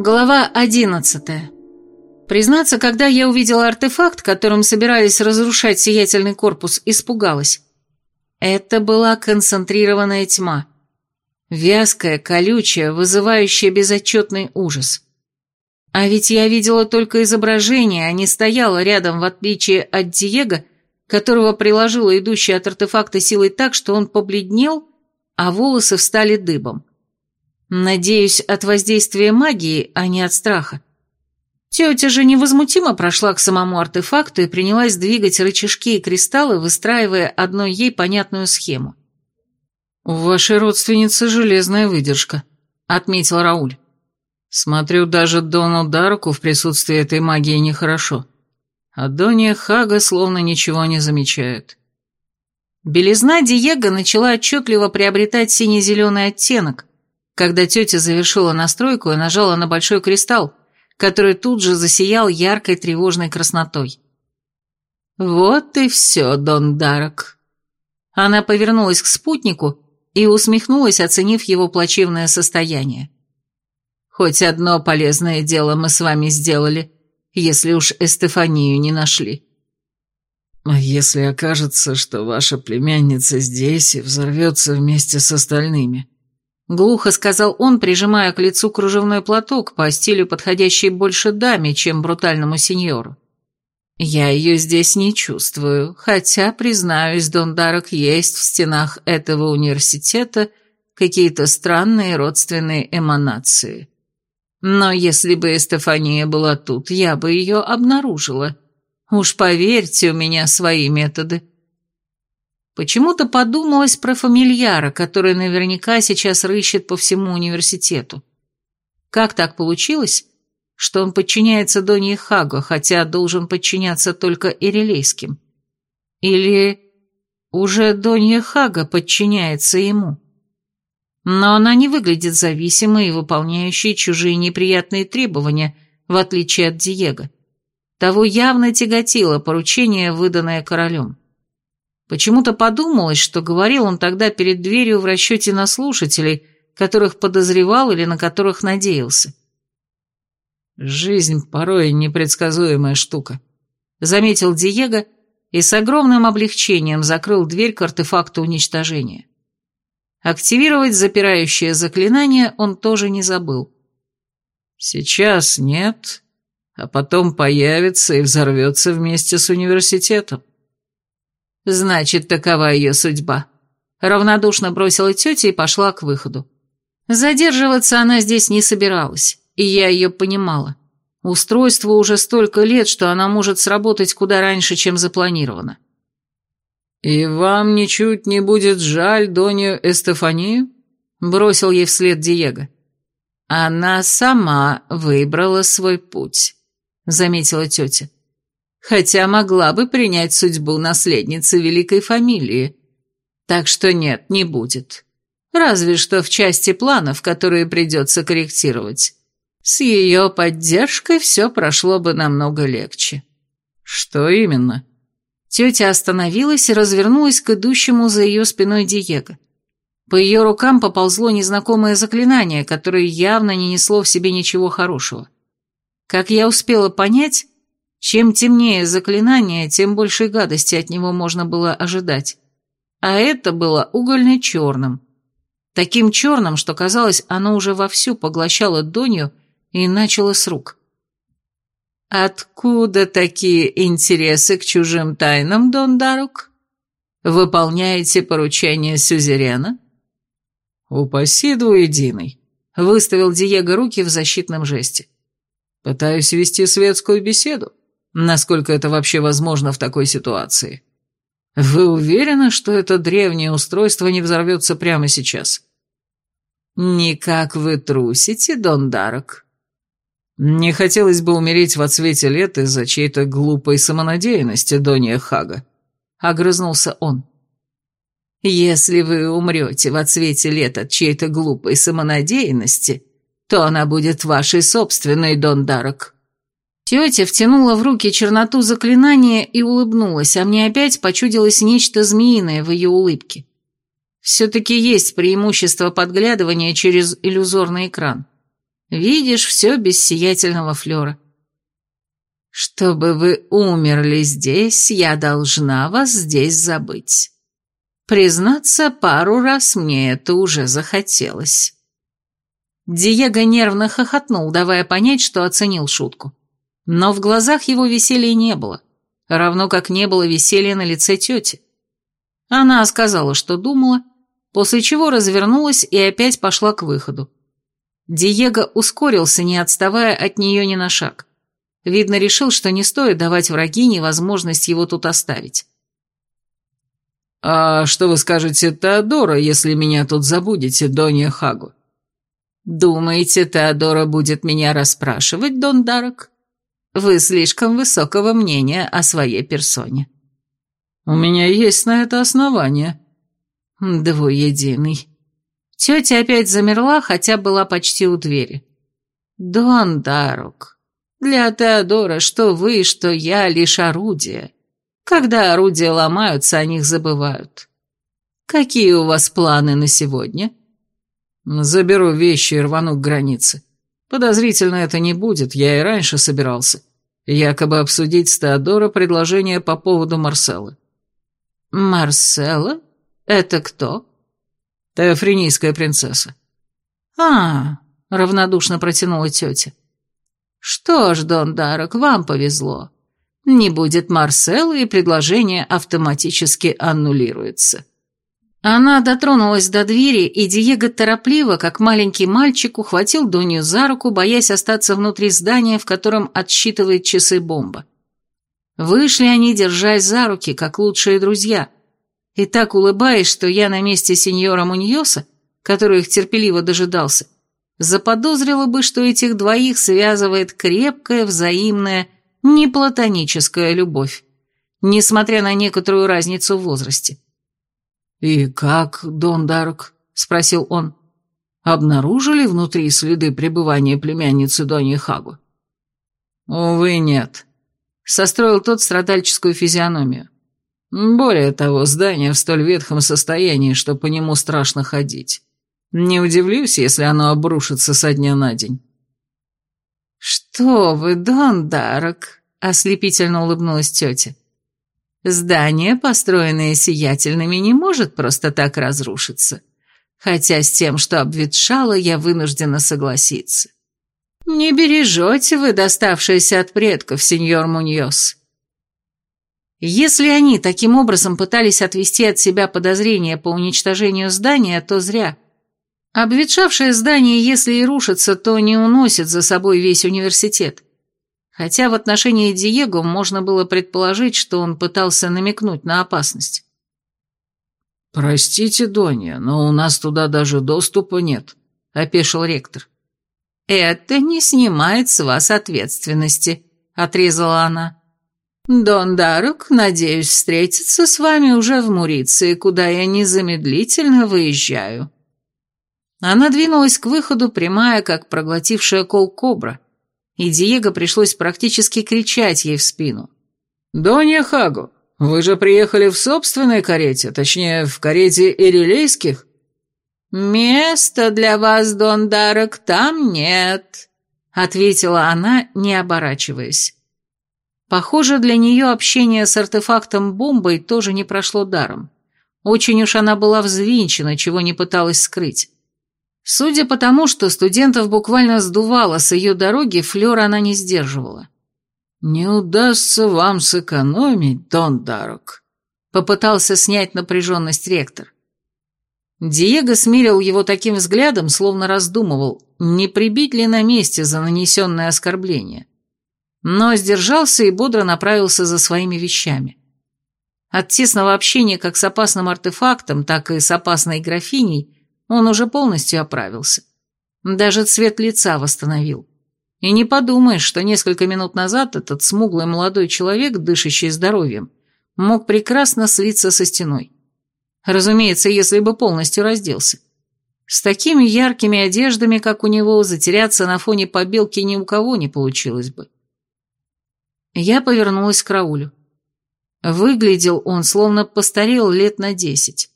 Глава одиннадцатая. Признаться, когда я увидела артефакт, которым собирались разрушать сиятельный корпус, испугалась. Это была концентрированная тьма. Вязкая, колючая, вызывающая безотчетный ужас. А ведь я видела только изображение, а не стояла рядом, в отличие от Диего, которого приложила идущая от артефакта силой так, что он побледнел, а волосы встали дыбом. Надеюсь, от воздействия магии, а не от страха. Тетя же невозмутимо прошла к самому артефакту и принялась двигать рычажки и кристаллы, выстраивая одной ей понятную схему. «У вашей родственницы железная выдержка», — отметил Рауль. «Смотрю, даже Дону Дарку в присутствии этой магии нехорошо. А Донья Хага словно ничего не замечает». Белизна Диего начала отчетливо приобретать сине-зеленый оттенок, когда тетя завершила настройку и нажала на большой кристалл, который тут же засиял яркой тревожной краснотой. «Вот и все, Дон Дарок». Она повернулась к спутнику и усмехнулась, оценив его плачевное состояние. «Хоть одно полезное дело мы с вами сделали, если уж Эстефанию не нашли». «А если окажется, что ваша племянница здесь и взорвется вместе с остальными?» Глухо сказал он, прижимая к лицу кружевной платок, по стилю подходящий больше даме, чем брутальному сеньору. «Я ее здесь не чувствую, хотя, признаюсь, Дон Дарок, есть в стенах этого университета какие-то странные родственные эманации. Но если бы Эстефания была тут, я бы ее обнаружила. Уж поверьте, у меня свои методы». Почему-то подумалось про фамильяра, который наверняка сейчас рыщет по всему университету. Как так получилось, что он подчиняется Донье Хаго, хотя должен подчиняться только Ирелейским? Или уже Донья Хага подчиняется ему? Но она не выглядит зависимой и выполняющей чужие неприятные требования, в отличие от Диего. Того явно тяготило поручение, выданное королем. Почему-то подумалось, что говорил он тогда перед дверью в расчете на слушателей, которых подозревал или на которых надеялся. «Жизнь порой непредсказуемая штука», — заметил Диего и с огромным облегчением закрыл дверь к артефакту уничтожения. Активировать запирающее заклинание он тоже не забыл. «Сейчас нет, а потом появится и взорвется вместе с университетом». Значит, такова ее судьба. Равнодушно бросила тетя и пошла к выходу. Задерживаться она здесь не собиралась, и я ее понимала. Устройство уже столько лет, что она может сработать куда раньше, чем запланировано. «И вам ничуть не будет жаль Донью Эстефанию?» — бросил ей вслед Диего. «Она сама выбрала свой путь», — заметила тетя хотя могла бы принять судьбу наследницы великой фамилии. Так что нет, не будет. Разве что в части планов, которые придется корректировать. С ее поддержкой все прошло бы намного легче. Что именно? Тетя остановилась и развернулась к идущему за ее спиной Диего. По ее рукам поползло незнакомое заклинание, которое явно не несло в себе ничего хорошего. Как я успела понять, чем темнее заклинание, тем больше гадости от него можно было ожидать. А это было угольно-черным. Таким черным, что казалось, оно уже вовсю поглощало Донью и начало с рук. «Откуда такие интересы к чужим тайнам, Дон Дарук? Выполняете поручение Сюзерена?» «Упаси двуединый», — выставил Диего руки в защитном жесте. «Пытаюсь вести светскую беседу насколько это вообще возможно в такой ситуации. Вы уверены, что это древнее устройство не взорвется прямо сейчас? Никак вы трусите, Дон Дарок. Не хотелось бы умереть в отсвете лет из-за чьей-то глупой самонадеянности, Донья Хага. Огрызнулся он. Если вы умрете в отсвете лет от чьей-то глупой самонадеянности, то она будет вашей собственной, Дон Дарок. Тетя втянула в руки черноту заклинания и улыбнулась, а мне опять почудилось нечто змеиное в ее улыбке. Все-таки есть преимущество подглядывания через иллюзорный экран. видишь все без сиятельного флера. Чтобы вы умерли здесь, я должна вас здесь забыть. Признаться, пару раз мне это уже захотелось. Диего нервно хохотнул, давая понять, что оценил шутку. Но в глазах его веселья не было, равно как не было веселья на лице тети. Она сказала, что думала, после чего развернулась и опять пошла к выходу. Диего ускорился, не отставая от нее ни на шаг. Видно, решил, что не стоит давать врагине возможность его тут оставить. «А что вы скажете, Теодора, если меня тут забудете, Донья Хагу?» «Думаете, Теодора будет меня расспрашивать, Дон Дарок? Вы слишком высокого мнения о своей персоне». «У меня есть на это основание». «Двуединый». Тетя опять замерла, хотя была почти у двери. «Дон Дарок, для Теодора что вы, что я лишь орудие. Когда орудия ломаются, о них забывают. Какие у вас планы на сегодня?» Заберу вещи и рвану к границе. Подозрительно это не будет, я и раньше собирался. Якобы обсудить с Теодора предложение по поводу Марселы. Марсела? Это кто? Теофренийская принцесса. А, равнодушно протянула тетя. Что ж, Дон Дарок, вам повезло. Не будет Марселы, и предложение автоматически аннулируется. Она дотронулась до двери, и Диего торопливо, как маленький мальчик, ухватил Донью за руку, боясь остаться внутри здания, в котором отсчитывает часы бомба. Вышли они, держась за руки, как лучшие друзья, и так улыбаясь, что я на месте сеньора Муньоса, который их терпеливо дожидался, заподозрила бы, что этих двоих связывает крепкая, взаимная, неплатоническая любовь, несмотря на некоторую разницу в возрасте. «И как, Дон Дарк?» — спросил он. «Обнаружили внутри следы пребывания племянницы Доньи Хагу?» «Увы, нет», — состроил тот страдальческую физиономию. «Более того, здание в столь ветхом состоянии, что по нему страшно ходить. Не удивлюсь, если оно обрушится со дня на день». «Что вы, Дон Дарок?» — ослепительно улыбнулась тетя. Здание, построенное сиятельными, не может просто так разрушиться. Хотя с тем, что обветшало, я вынуждена согласиться. Не бережете вы доставшееся от предков, сеньор Муньос. Если они таким образом пытались отвести от себя подозрения по уничтожению здания, то зря. Обветшавшее здание, если и рушится, то не уносит за собой весь университет хотя в отношении Диего можно было предположить, что он пытался намекнуть на опасность. «Простите, Донья, но у нас туда даже доступа нет», — опешил ректор. «Это не снимает с вас ответственности», — отрезала она. «Дон Дарук, надеюсь встретиться с вами уже в Муриции, куда я незамедлительно выезжаю». Она двинулась к выходу, прямая, как проглотившая кол кобра, и Диего пришлось практически кричать ей в спину. «Донья Хагу, вы же приехали в собственной карете, точнее, в карете ирилейских?» «Места для вас, Дон Дарок, там нет», — ответила она, не оборачиваясь. Похоже, для нее общение с артефактом бомбой тоже не прошло даром. Очень уж она была взвинчена, чего не пыталась скрыть. Судя по тому, что студентов буквально сдувало с ее дороги, Флёр она не сдерживала. «Не удастся вам сэкономить, Дон Дарок», — попытался снять напряженность ректор. Диего смирил его таким взглядом, словно раздумывал, не прибить ли на месте за нанесенное оскорбление. Но сдержался и бодро направился за своими вещами. От тесного общения как с опасным артефактом, так и с опасной графиней он уже полностью оправился. Даже цвет лица восстановил. И не подумаешь, что несколько минут назад этот смуглый молодой человек, дышащий здоровьем, мог прекрасно слиться со стеной. Разумеется, если бы полностью разделся. С такими яркими одеждами, как у него, затеряться на фоне побелки ни у кого не получилось бы. Я повернулась к Раулю. Выглядел он, словно постарел лет на десять.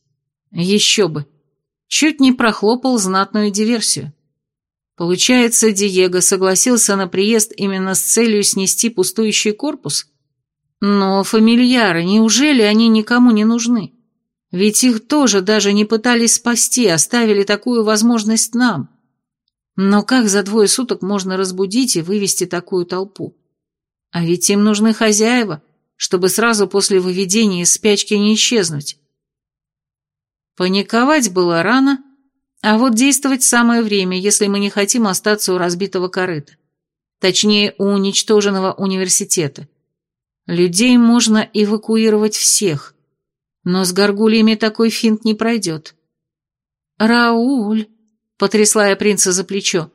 Еще бы чуть не прохлопал знатную диверсию. Получается, Диего согласился на приезд именно с целью снести пустующий корпус? Но фамильяры, неужели они никому не нужны? Ведь их тоже даже не пытались спасти, оставили такую возможность нам. Но как за двое суток можно разбудить и вывести такую толпу? А ведь им нужны хозяева, чтобы сразу после выведения из спячки не исчезнуть. Паниковать было рано, а вот действовать самое время, если мы не хотим остаться у разбитого корыта. Точнее, у уничтоженного университета. Людей можно эвакуировать всех, но с горгульями такой финт не пройдет. «Рауль!» — потрясла я принца за плечо.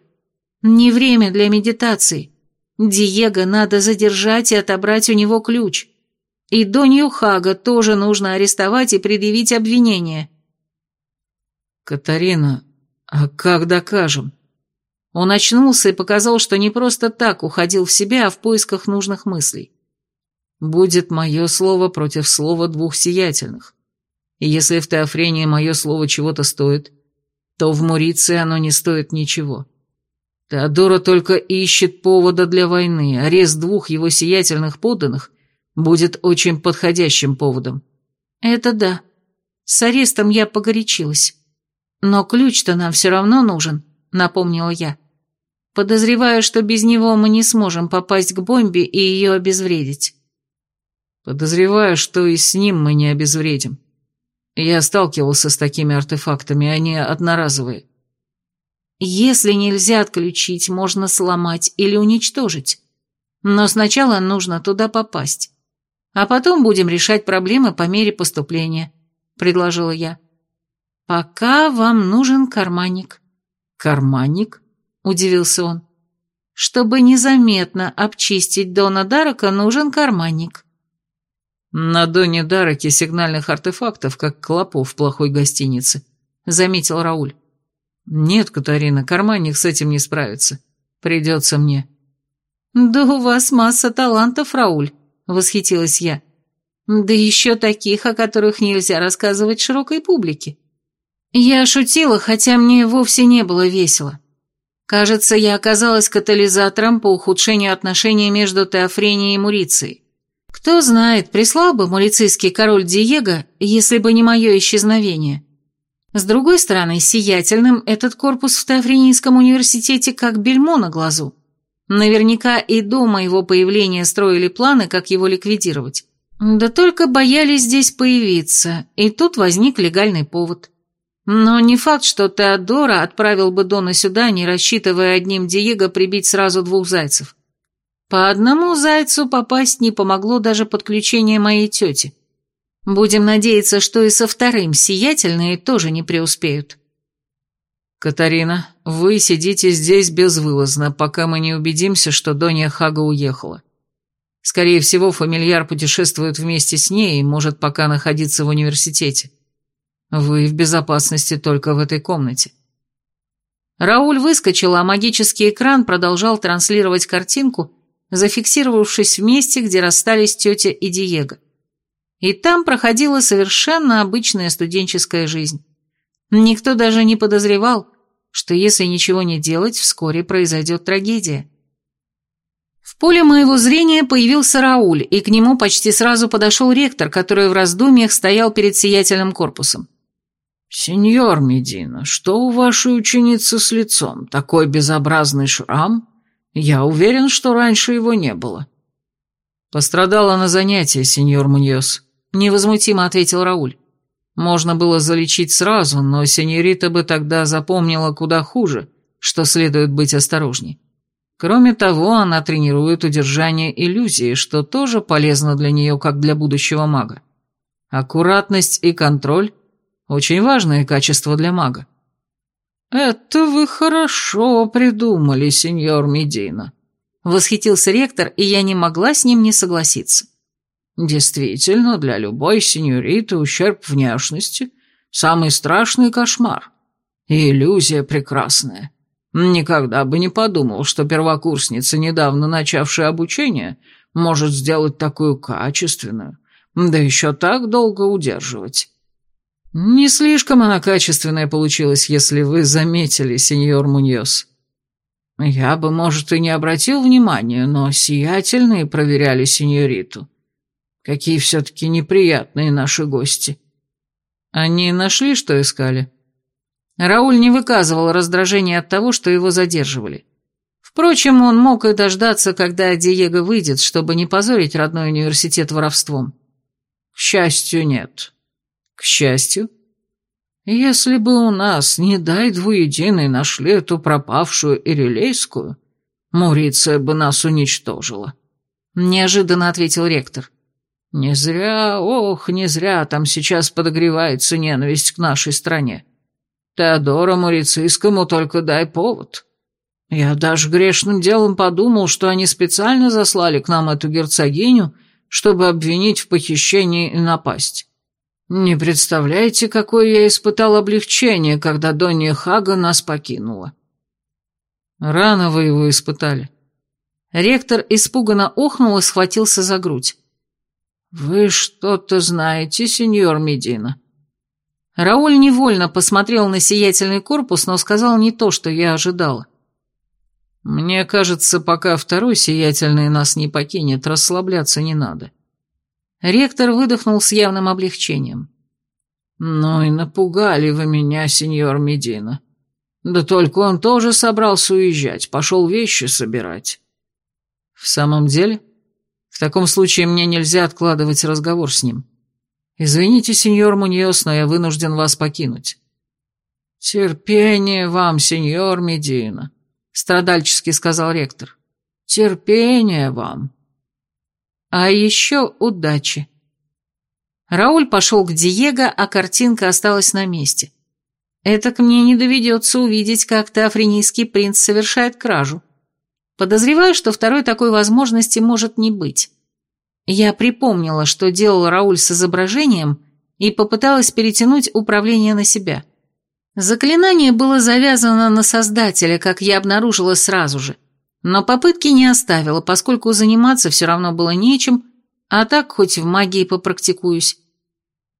«Не время для медитации. Диего надо задержать и отобрать у него ключ. И Донью Хага тоже нужно арестовать и предъявить обвинение». «Катарина, а как докажем?» Он очнулся и показал, что не просто так уходил в себя, а в поисках нужных мыслей. «Будет мое слово против слова двух сиятельных. И если в Теофрении мое слово чего-то стоит, то в Муриции оно не стоит ничего. Теодора только ищет повода для войны, арест двух его сиятельных подданных будет очень подходящим поводом». «Это да. С арестом я погорячилась». «Но ключ-то нам все равно нужен», — напомнила я. «Подозреваю, что без него мы не сможем попасть к бомбе и ее обезвредить». «Подозреваю, что и с ним мы не обезвредим. Я сталкивался с такими артефактами, они одноразовые». «Если нельзя отключить, можно сломать или уничтожить. Но сначала нужно туда попасть. А потом будем решать проблемы по мере поступления», — предложила я. «Пока вам нужен карманник». «Карманник?» – удивился он. «Чтобы незаметно обчистить Дона Дарака, нужен карманник». «На Доне Дараке сигнальных артефактов, как клопов в плохой гостинице», – заметил Рауль. «Нет, Катарина, карманник с этим не справится. Придется мне». «Да у вас масса талантов, Рауль», – восхитилась я. «Да еще таких, о которых нельзя рассказывать широкой публике». Я шутила, хотя мне вовсе не было весело. Кажется, я оказалась катализатором по ухудшению отношений между Теофренией и Мурицией. Кто знает, прислал бы мурицийский король Диего, если бы не мое исчезновение. С другой стороны, сиятельным этот корпус в Теофренийском университете как бельмо на глазу. Наверняка и до моего появления строили планы, как его ликвидировать. Да только боялись здесь появиться, и тут возник легальный повод. Но не факт, что Теодора отправил бы Дона сюда, не рассчитывая одним Диего прибить сразу двух зайцев. По одному зайцу попасть не помогло даже подключение моей тети. Будем надеяться, что и со вторым сиятельные тоже не преуспеют. «Катарина, вы сидите здесь безвылазно, пока мы не убедимся, что Донья Хага уехала. Скорее всего, фамильяр путешествует вместе с ней и может пока находиться в университете. Вы в безопасности только в этой комнате. Рауль выскочил, а магический экран продолжал транслировать картинку, зафиксировавшись в месте, где расстались тетя и Диего. И там проходила совершенно обычная студенческая жизнь. Никто даже не подозревал, что если ничего не делать, вскоре произойдет трагедия. В поле моего зрения появился Рауль, и к нему почти сразу подошел ректор, который в раздумьях стоял перед сиятельным корпусом. «Сеньор Медина, что у вашей ученицы с лицом? Такой безобразный шрам? Я уверен, что раньше его не было». «Пострадала на занятии, сеньор Муньос», — невозмутимо ответил Рауль. «Можно было залечить сразу, но сеньорита бы тогда запомнила куда хуже, что следует быть осторожней. Кроме того, она тренирует удержание иллюзии, что тоже полезно для нее, как для будущего мага. Аккуратность и контроль очень важное качество для мага. «Это вы хорошо придумали, сеньор Медина», — восхитился ректор, и я не могла с ним не согласиться. «Действительно, для любой сеньориты ущерб внешности — самый страшный кошмар. И иллюзия прекрасная. Никогда бы не подумал, что первокурсница, недавно начавшая обучение, может сделать такую качественную, да еще так долго удерживать». «Не слишком она качественная получилась, если вы заметили, сеньор Муньос». Я бы, может, и не обратил внимания, но сиятельные проверяли сеньориту. Какие все-таки неприятные наши гости. Они нашли, что искали? Рауль не выказывал раздражения от того, что его задерживали. Впрочем, он мог и дождаться, когда Диего выйдет, чтобы не позорить родной университет воровством. К счастью, нет. К счастью? Если бы у нас, не дай двуединой, нашли эту пропавшую Ирилейскую, Муриция бы нас уничтожила. Неожиданно ответил ректор. Не зря, ох, не зря там сейчас подогревается ненависть к нашей стране. Теодора Мурицийскому только дай повод. Я даже грешным делом подумал, что они специально заслали к нам эту герцогиню, чтобы обвинить в похищении и напасть. Не представляете, какое я испытал облегчение, когда Донья Хага нас покинула. Рано вы его испытали. Ректор испуганно охнул и схватился за грудь. «Вы что-то знаете, сеньор Медина?» Рауль невольно посмотрел на сиятельный корпус, но сказал не то, что я ожидала. Мне кажется, пока второй сиятельный нас не покинет, расслабляться не надо. Ректор выдохнул с явным облегчением. Ну и напугали вы меня, сеньор Медина. Да только он тоже собрался уезжать, пошел вещи собирать. В самом деле? В таком случае мне нельзя откладывать разговор с ним. Извините, сеньор Муньос, но я вынужден вас покинуть. Терпение вам, сеньор Медина страдальчески сказал ректор. «Терпения вам». «А еще удачи». Рауль пошел к Диего, а картинка осталась на месте. Это к мне не доведется увидеть, как теофренийский принц совершает кражу. Подозреваю, что второй такой возможности может не быть. Я припомнила, что делал Рауль с изображением, и попыталась перетянуть управление на себя. Заклинание было завязано на создателя, как я обнаружила сразу же, но попытки не оставила, поскольку заниматься все равно было нечем, а так хоть в магии попрактикуюсь.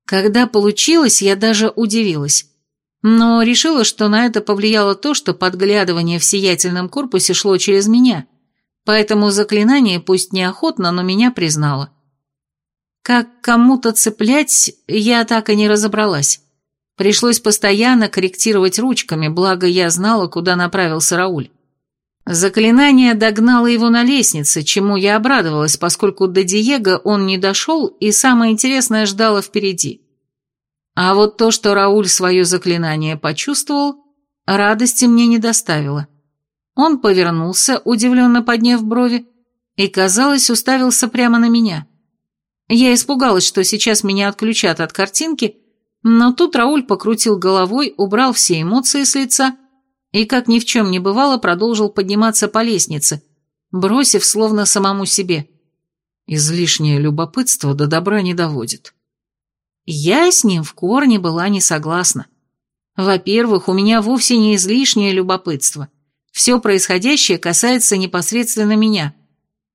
Когда получилось, я даже удивилась, но решила, что на это повлияло то, что подглядывание в сиятельном корпусе шло через меня, поэтому заклинание, пусть неохотно, но меня признало. Как кому-то цеплять, я так и не разобралась. Пришлось постоянно корректировать ручками, благо я знала, куда направился Рауль. Заклинание догнало его на лестнице, чему я обрадовалась, поскольку до Диего он не дошел, и самое интересное ждало впереди. А вот то, что Рауль свое заклинание почувствовал, радости мне не доставило. Он повернулся, удивленно подняв брови, и, казалось, уставился прямо на меня. Я испугалась, что сейчас меня отключат от картинки, но тут Рауль покрутил головой, убрал все эмоции с лица и, как ни в чем не бывало, продолжил подниматься по лестнице, бросив словно самому себе. Излишнее любопытство до добра не доводит. Я с ним в корне была не согласна. Во-первых, у меня вовсе не излишнее любопытство. Все происходящее касается непосредственно меня.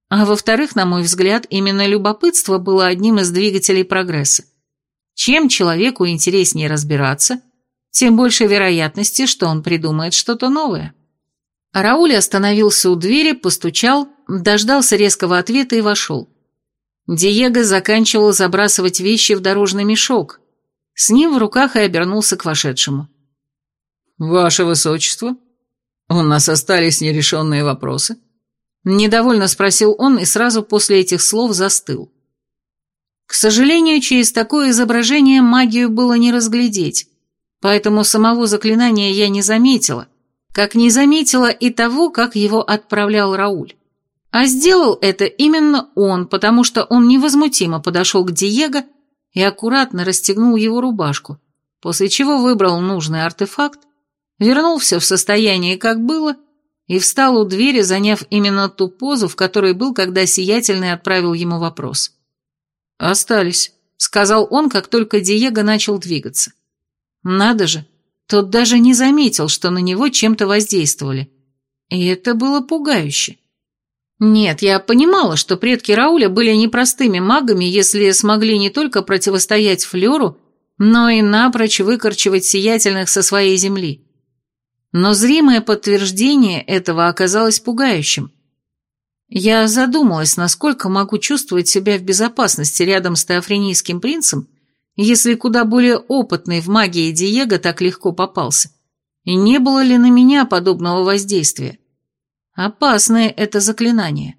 А во-вторых, на мой взгляд, именно любопытство было одним из двигателей прогресса. Чем человеку интереснее разбираться, тем больше вероятности, что он придумает что-то новое. Рауль остановился у двери, постучал, дождался резкого ответа и вошел. Диего заканчивал забрасывать вещи в дорожный мешок. С ним в руках и обернулся к вошедшему. «Ваше Высочество, у нас остались нерешенные вопросы?» Недовольно спросил он и сразу после этих слов застыл. К сожалению, через такое изображение магию было не разглядеть, поэтому самого заклинания я не заметила, как не заметила и того, как его отправлял Рауль. А сделал это именно он, потому что он невозмутимо подошел к Диего и аккуратно расстегнул его рубашку, после чего выбрал нужный артефакт, вернул все в состояние, как было, и встал у двери, заняв именно ту позу, в которой был, когда Сиятельный отправил ему вопрос. «Остались», — сказал он, как только Диего начал двигаться. «Надо же, тот даже не заметил, что на него чем-то воздействовали. И это было пугающе. Нет, я понимала, что предки Рауля были непростыми магами, если смогли не только противостоять Флёру, но и напрочь выкорчевать сиятельных со своей земли. Но зримое подтверждение этого оказалось пугающим. Я задумалась, насколько могу чувствовать себя в безопасности рядом с теофренийским принцем, если куда более опытный в магии Диего так легко попался. И не было ли на меня подобного воздействия? Опасное это заклинание.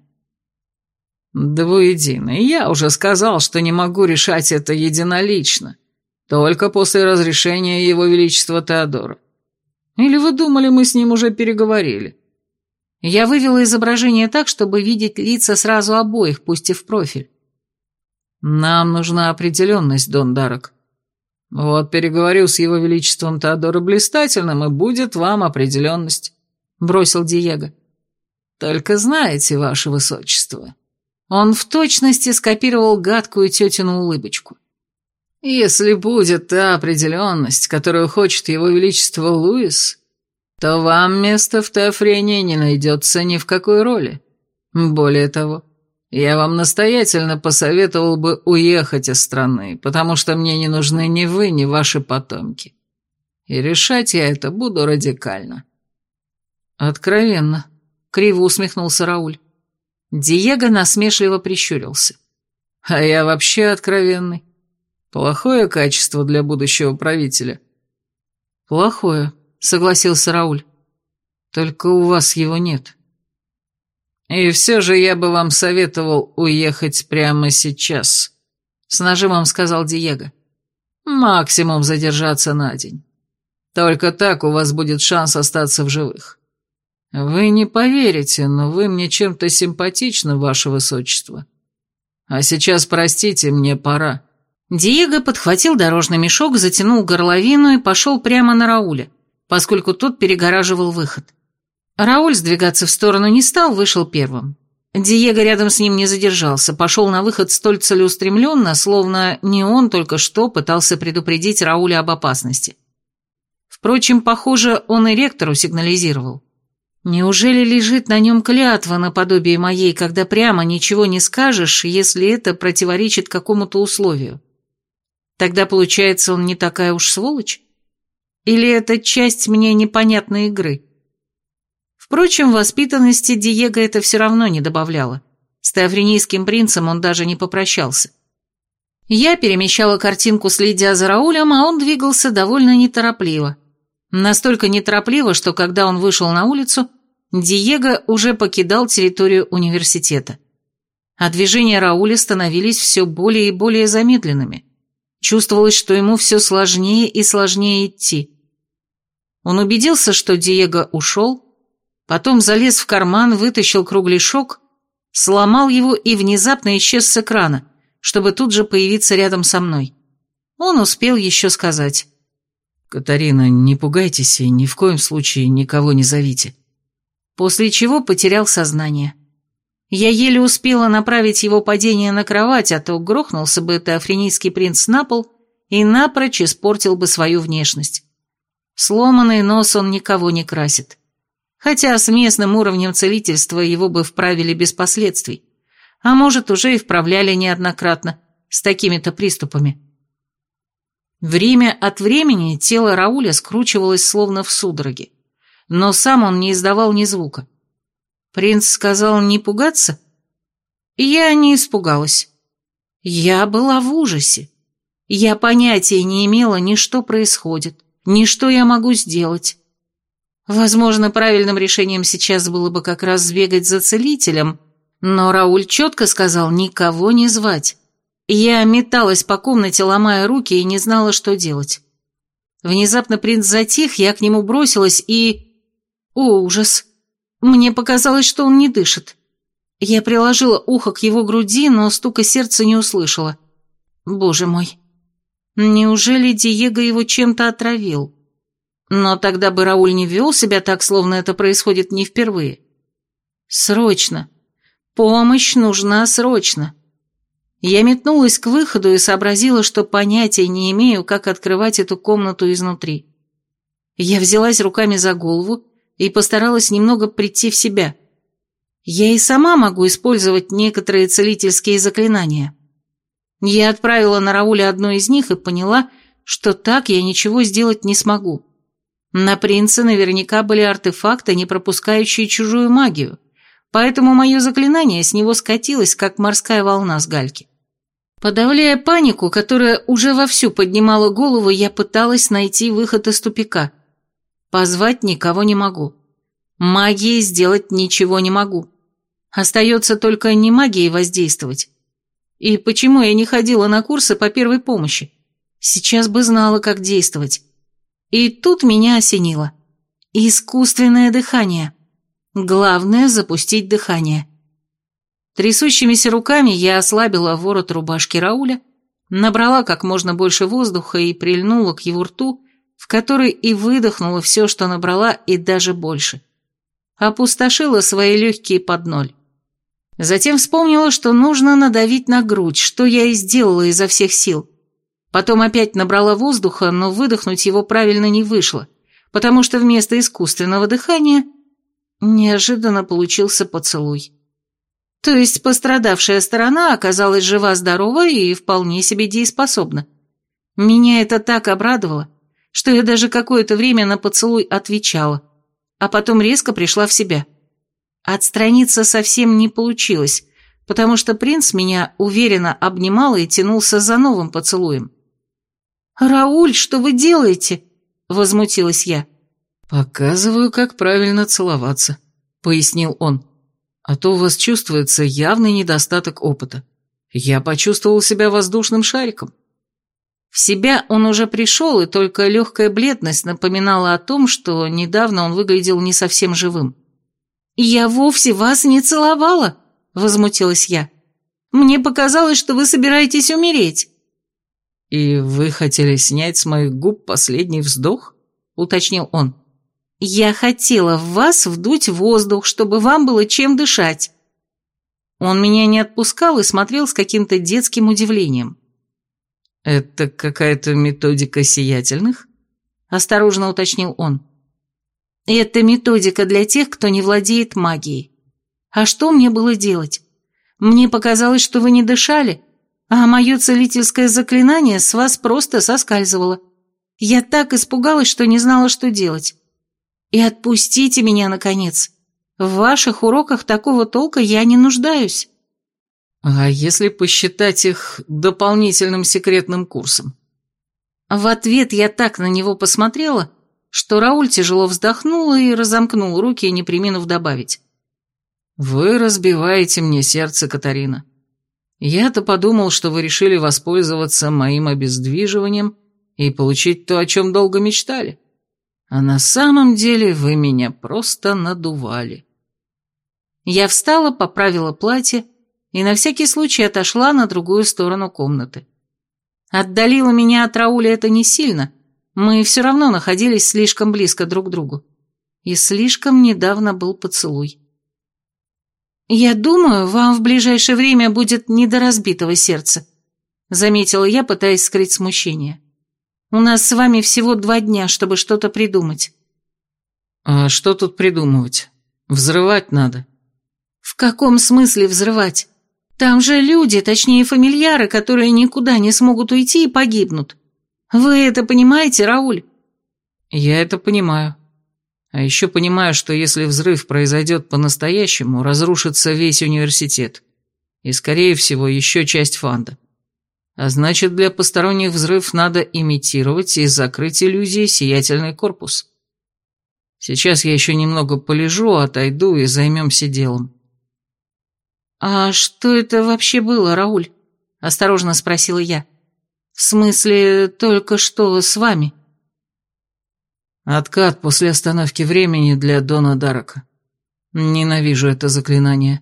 Двуединый, я уже сказал, что не могу решать это единолично. Только после разрешения Его Величества Теодора. Или вы думали, мы с ним уже переговорили? Я вывела изображение так, чтобы видеть лица сразу обоих, пусть и в профиль. Нам нужна определенность, Дон Дарок. Вот переговорю с Его Величеством Теодора Блистательным, и будет вам определенность, бросил Диего. Только знаете, Ваше Высочество. Он в точности скопировал гадкую тетину улыбочку. Если будет та определенность, которую хочет его величество Луис, то вам место в Теофрене не найдется ни в какой роли. Более того, я вам настоятельно посоветовал бы уехать из страны, потому что мне не нужны ни вы, ни ваши потомки. И решать я это буду радикально. Откровенно, криво усмехнулся Рауль. Диего насмешливо прищурился. А я вообще откровенный. Плохое качество для будущего правителя. Плохое, согласился Рауль. Только у вас его нет. И все же я бы вам советовал уехать прямо сейчас, с нажимом сказал Диего. Максимум задержаться на день. Только так у вас будет шанс остаться в живых. Вы не поверите, но вы мне чем-то симпатичны, ваше высочество. А сейчас, простите, мне пора. Диего подхватил дорожный мешок, затянул горловину и пошел прямо на Рауля, поскольку тот перегораживал выход. Рауль сдвигаться в сторону не стал, вышел первым. Диего рядом с ним не задержался, пошел на выход столь целеустремленно, словно не он только что пытался предупредить Рауля об опасности. Впрочем, похоже, он и ректору сигнализировал. Неужели лежит на нем клятва наподобие моей, когда прямо ничего не скажешь, если это противоречит какому-то условию? Тогда, получается, он не такая уж сволочь? Или это часть мне непонятной игры? Впрочем, воспитанности Диего это все равно не добавляло. С теофренийским принцем он даже не попрощался. Я перемещала картинку, следя за Раулем, а он двигался довольно неторопливо. Настолько неторопливо, что когда он вышел на улицу, Диего уже покидал территорию университета. А движения Рауля становились все более и более замедленными. Чувствовалось, что ему все сложнее и сложнее идти. Он убедился, что Диего ушел, потом залез в карман, вытащил кругляшок, сломал его и внезапно исчез с экрана, чтобы тут же появиться рядом со мной. Он успел еще сказать. «Катарина, не пугайтесь и ни в коем случае никого не зовите». После чего потерял сознание. Я еле успела направить его падение на кровать, а то грохнулся бы теофренийский принц на пол и напрочь испортил бы свою внешность. Сломанный нос он никого не красит. Хотя с местным уровнем целительства его бы вправили без последствий. А может, уже и вправляли неоднократно, с такими-то приступами. Время от времени тело Рауля скручивалось словно в судороге, но сам он не издавал ни звука. Принц сказал не пугаться? Я не испугалась. Я была в ужасе. Я понятия не имела ни что происходит, ни что я могу сделать. Возможно, правильным решением сейчас было бы как раз сбегать за целителем, но Рауль четко сказал никого не звать. Я металась по комнате, ломая руки, и не знала, что делать. Внезапно принц затих, я к нему бросилась и... О, ужас! Мне показалось, что он не дышит. Я приложила ухо к его груди, но стука сердца не услышала. Боже мой. Неужели Диего его чем-то отравил? Но тогда бы Рауль не вел себя так, словно это происходит не впервые. Срочно. Помощь нужна срочно. Я метнулась к выходу и сообразила, что понятия не имею, как открывать эту комнату изнутри. Я взялась руками за голову и постаралась немного прийти в себя. Я и сама могу использовать некоторые целительские заклинания. Я отправила на Рауля одно из них и поняла, что так я ничего сделать не смогу. На принце наверняка были артефакты, не пропускающие чужую магию, поэтому мое заклинание с него скатилось, как морская волна с гальки. Подавляя панику, которая уже вовсю поднимала голову, я пыталась найти выход из тупика. Позвать никого не могу. Магией сделать ничего не могу. Остается только не магией воздействовать. И почему я не ходила на курсы по первой помощи? Сейчас бы знала, как действовать. И тут меня осенило. Искусственное дыхание. Главное – запустить дыхание. Трясущимися руками я ослабила ворот рубашки Рауля, набрала как можно больше воздуха и прильнула к его рту, в который и выдохнула все, что набрала, и даже больше. Опустошила свои легкие под ноль. Затем вспомнила, что нужно надавить на грудь, что я и сделала изо всех сил. Потом опять набрала воздуха, но выдохнуть его правильно не вышло, потому что вместо искусственного дыхания неожиданно получился поцелуй. То есть пострадавшая сторона оказалась жива-здорова и вполне себе дееспособна. Меня это так обрадовало, что я даже какое-то время на поцелуй отвечала, а потом резко пришла в себя. Отстраниться совсем не получилось, потому что принц меня уверенно обнимал и тянулся за новым поцелуем. «Рауль, что вы делаете?» — возмутилась я. «Показываю, как правильно целоваться», — пояснил он. «А то у вас чувствуется явный недостаток опыта. Я почувствовал себя воздушным шариком». В себя он уже пришел, и только легкая бледность напоминала о том, что недавно он выглядел не совсем живым. «Я вовсе вас не целовала», — возмутилась я. «Мне показалось, что вы собираетесь умереть». «И вы хотели снять с моих губ последний вздох?» — уточнил он. «Я хотела в вас вдуть воздух, чтобы вам было чем дышать». Он меня не отпускал и смотрел с каким-то детским удивлением. «Это какая-то методика сиятельных?» — осторожно уточнил он. Это методика для тех, кто не владеет магией. А что мне было делать? Мне показалось, что вы не дышали, а мое целительское заклинание с вас просто соскальзывало. Я так испугалась, что не знала, что делать. И отпустите меня, наконец. В ваших уроках такого толка я не нуждаюсь. А если посчитать их дополнительным секретным курсом? В ответ я так на него посмотрела, что Рауль тяжело вздохнул и разомкнул руки, не приминув добавить. «Вы разбиваете мне сердце, Катарина. Я-то подумал, что вы решили воспользоваться моим обездвиживанием и получить то, о чем долго мечтали. А на самом деле вы меня просто надували». Я встала, поправила платье и на всякий случай отошла на другую сторону комнаты. Отдалило меня от Рауля это не сильно — мы все равно находились слишком близко друг к другу. И слишком недавно был поцелуй. «Я думаю, вам в ближайшее время будет не до разбитого сердца», заметила я, пытаясь скрыть смущение. «У нас с вами всего два дня, чтобы что-то придумать». «А что тут придумывать? Взрывать надо». «В каком смысле взрывать? Там же люди, точнее фамильяры, которые никуда не смогут уйти и погибнут. Вы это понимаете, Рауль? Я это понимаю. А еще понимаю, что если взрыв произойдет по-настоящему, разрушится весь университет. И, скорее всего, еще часть фанда. А значит, для посторонних взрыв надо имитировать и закрыть иллюзией сиятельный корпус. Сейчас я еще немного полежу, отойду и займемся делом. «А что это вообще было, Рауль?» – осторожно спросила я. «В смысле, только что с вами?» «Откат после остановки времени для Дона Дарака. Ненавижу это заклинание.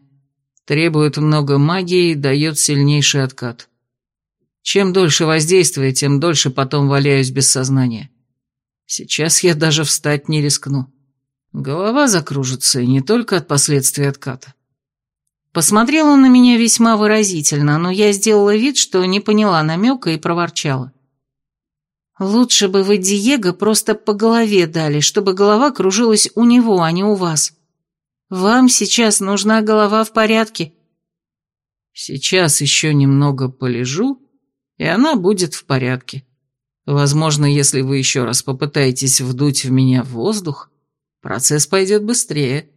Требует много магии и дает сильнейший откат. Чем дольше воздействие, тем дольше потом валяюсь без сознания. Сейчас я даже встать не рискну. Голова закружится, и не только от последствий отката. Посмотрел он на меня весьма выразительно, но я сделала вид, что не поняла намека и проворчала. «Лучше бы вы Диего просто по голове дали, чтобы голова кружилась у него, а не у вас. Вам сейчас нужна голова в порядке». «Сейчас еще немного полежу, и она будет в порядке», Возможно, если вы еще раз попытаетесь вдуть в меня воздух, процесс пойдет быстрее».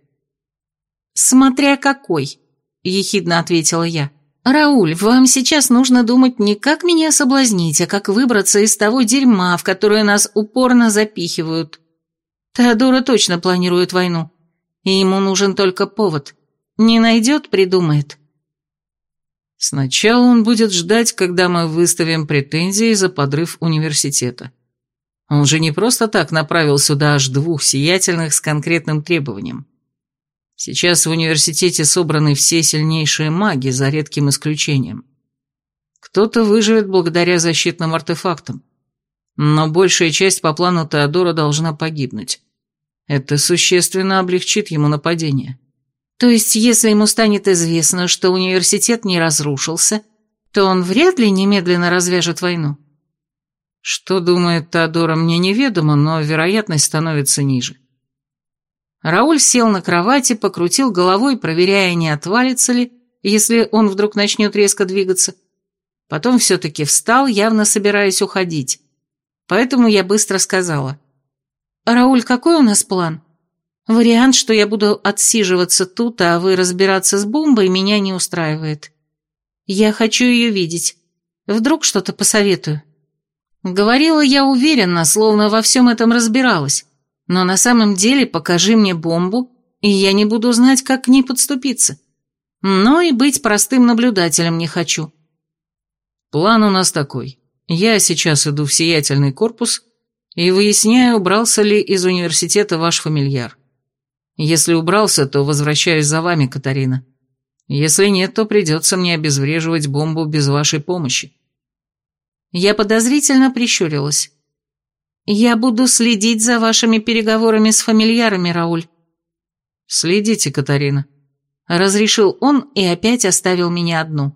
«Смотря какой», — ехидно ответила я. «Рауль, вам сейчас нужно думать не как меня соблазнить, а как выбраться из того дерьма, в которое нас упорно запихивают. Теодора точно планирует войну, и ему нужен только повод. Не найдет, придумает». Сначала он будет ждать, когда мы выставим претензии за подрыв университета. Он же не просто так направил сюда аж двух сиятельных с конкретным требованием. Сейчас в университете собраны все сильнейшие маги, за редким исключением. Кто-то выживет благодаря защитным артефактам. Но большая часть по плану Теодора должна погибнуть. Это существенно облегчит ему нападение. То есть, если ему станет известно, что университет не разрушился, то он вряд ли немедленно развяжет войну? Что думает Теодора, мне неведомо, но вероятность становится ниже. Рауль сел на кровати, покрутил головой, проверяя, не отвалится ли, если он вдруг начнет резко двигаться. Потом все-таки встал, явно собираясь уходить. Поэтому я быстро сказала. «Рауль, какой у нас план?» Вариант, что я буду отсиживаться тут, а вы разбираться с бомбой, меня не устраивает. Я хочу ее видеть. Вдруг что-то посоветую. Говорила я уверенно, словно во всем этом разбиралась. Но на самом деле покажи мне бомбу, и я не буду знать, как к ней подступиться. Но и быть простым наблюдателем не хочу. План у нас такой. Я сейчас иду в сиятельный корпус и выясняю, убрался ли из университета ваш фамильяр. Если убрался, то возвращаюсь за вами, Катарина. Если нет, то придется мне обезвреживать бомбу без вашей помощи». Я подозрительно прищурилась. «Я буду следить за вашими переговорами с фамильярами, Рауль». «Следите, Катарина», — разрешил он и опять оставил меня одну.